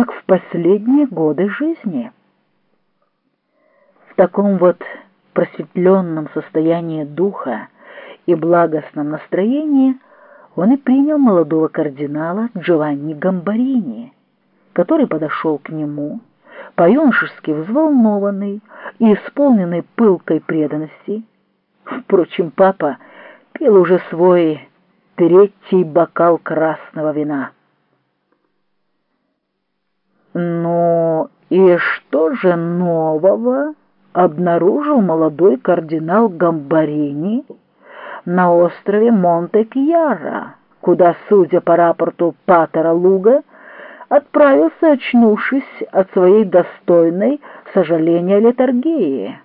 как в последние годы жизни. В таком вот просветленном состоянии духа и благостном настроении он и принял молодого кардинала Джованни Гамбарини, который подошел к нему, по-юношески взволнованный и исполненный пылкой преданности. Впрочем, папа пил уже свой третий бокал красного вина. «Ну и что же нового?» обнаружил молодой кардинал Гамбарини на острове Монте-Кьяра, куда, судя по рапорту Патера Луга, отправился, очнувшись от своей достойной сожаления летаргии.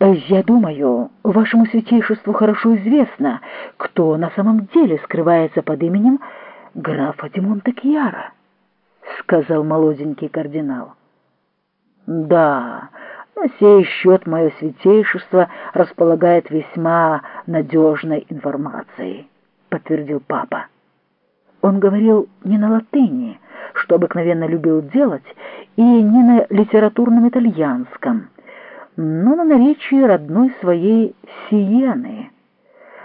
«Я думаю, вашему святейшеству хорошо известно, кто на самом деле скрывается под именем графа де Монте-Кьяра», — сказал молоденький кардинал. Да, на сей счет мое святейшество располагает весьма надежной информацией, подтвердил папа. Он говорил не на латыни, что обыкновенно любил делать, и не на литературном итальянском, но на наречии родной своей Сиены,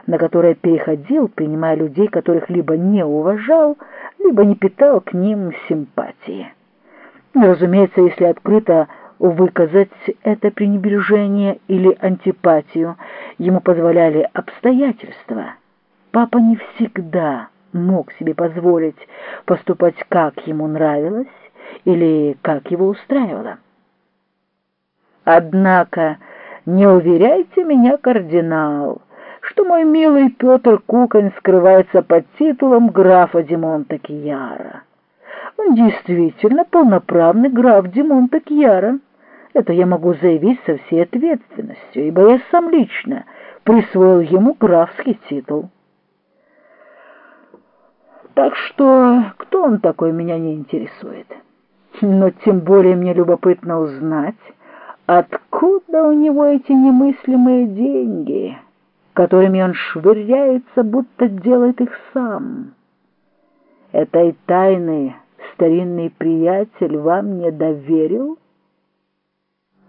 на которое переходил, принимая людей, которых либо не уважал, либо не питал к ним симпатии. Разумеется, если открыто выказать это пренебрежение или антипатию ему позволяли обстоятельства. Папа не всегда мог себе позволить поступать как ему нравилось или как его устраивало. Однако не уверяйте меня, кардинал, что мой милый Петр Кукань скрывается под титулом графа Димонта Кьяра. Он действительно полноправный граф Димонта Кьяра. Это я могу заявить со всей ответственностью, ибо я сам лично присвоил ему графский титул. Так что кто он такой, меня не интересует. Но тем более мне любопытно узнать, откуда у него эти немыслимые деньги, которыми он швыряется, будто делает их сам. Этой тайны старинный приятель вам не доверил?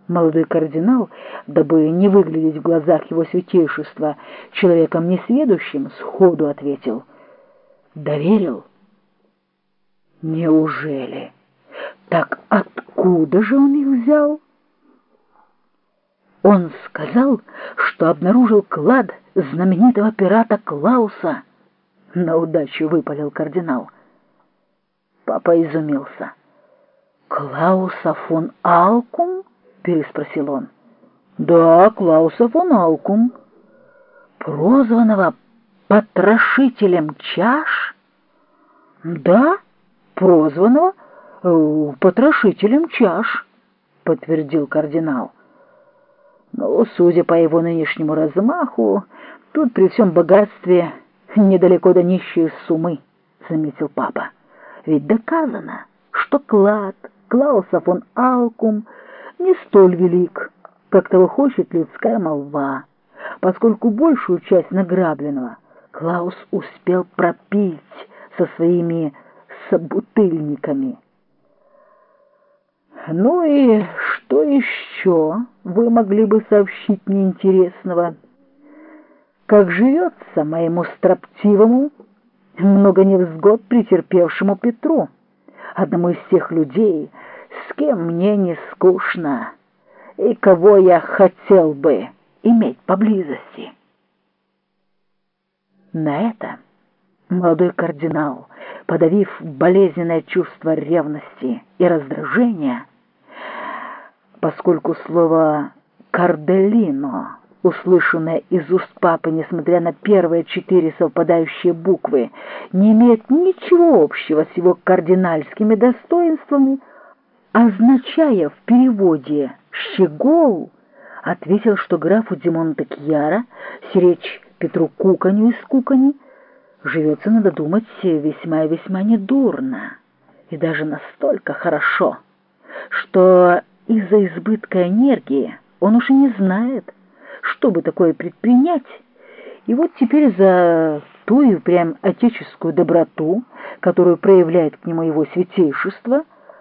Молодой кардинал, дабы не выглядеть в глазах его святейшества человеком несведущим, сходу ответил «Доверил?» «Неужели? Так откуда же он их взял?» Он сказал, что обнаружил клад знаменитого пирата Клауса. На удачу выпалил кардинал. Папа изумился. «Клауса фон Алкум?» — переспросил он. «Да, Клауса фон Алкум, прозванного потрошителем чаш?» «Да, прозванного э, потрошителем чаш», — подтвердил кардинал. «Ну, судя по его нынешнему размаху, тут при всем богатстве недалеко до нищей суммы», — заметил папа. «Ведь доказано, что клад Клауса фон Алкум — не столь велик, как того хочет людская молва, поскольку большую часть награбленного Клаус успел пропить со своими собутыльниками. Ну и что еще вы могли бы сообщить мне интересного? Как живется моему строптивому, много невзгод претерпевшему Петру, одному из тех людей, с кем мне не скучно и кого я хотел бы иметь поблизости. На это молодой кардинал, подавив болезненное чувство ревности и раздражения, поскольку слово «карделино», услышанное из уст папы, несмотря на первые четыре совпадающие буквы, не имеет ничего общего с его кардинальскими достоинствами, означая в переводе «щегол», ответил, что графу Димонта Кьяра, сиречь Петру Куканю из Кукани, живется, надо думать, весьма и весьма недурно, и даже настолько хорошо, что из-за избытка энергии он уж и не знает, что бы такое предпринять, и вот теперь за ту и прям отеческую доброту, которую проявляет к нему его святейшество,